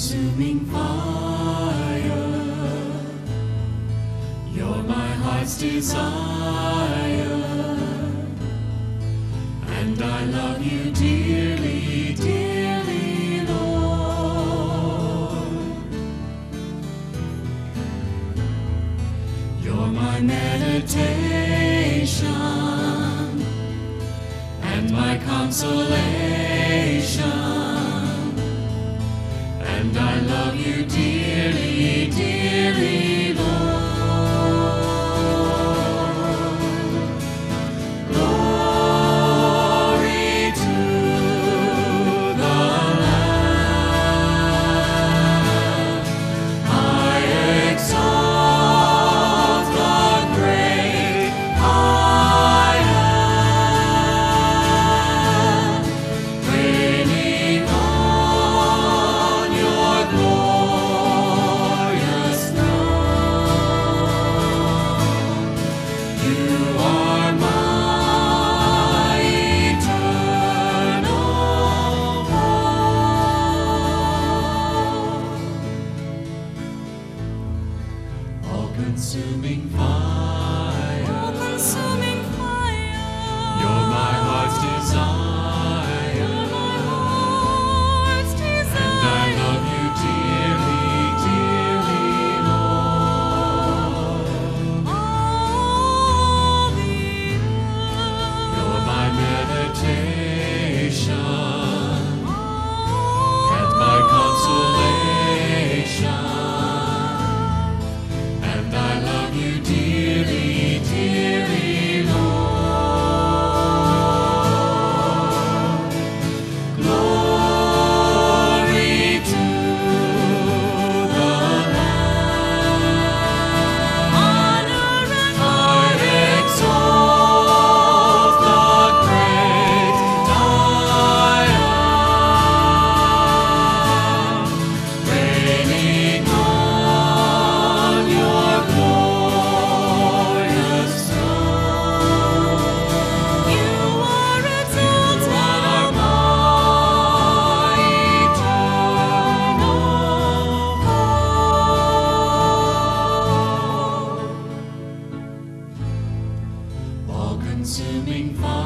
consuming fire. You're my heart's desire. And I love you dearly, dearly, Lord. You're my meditation and my consolation. Consuming fire. consuming fire.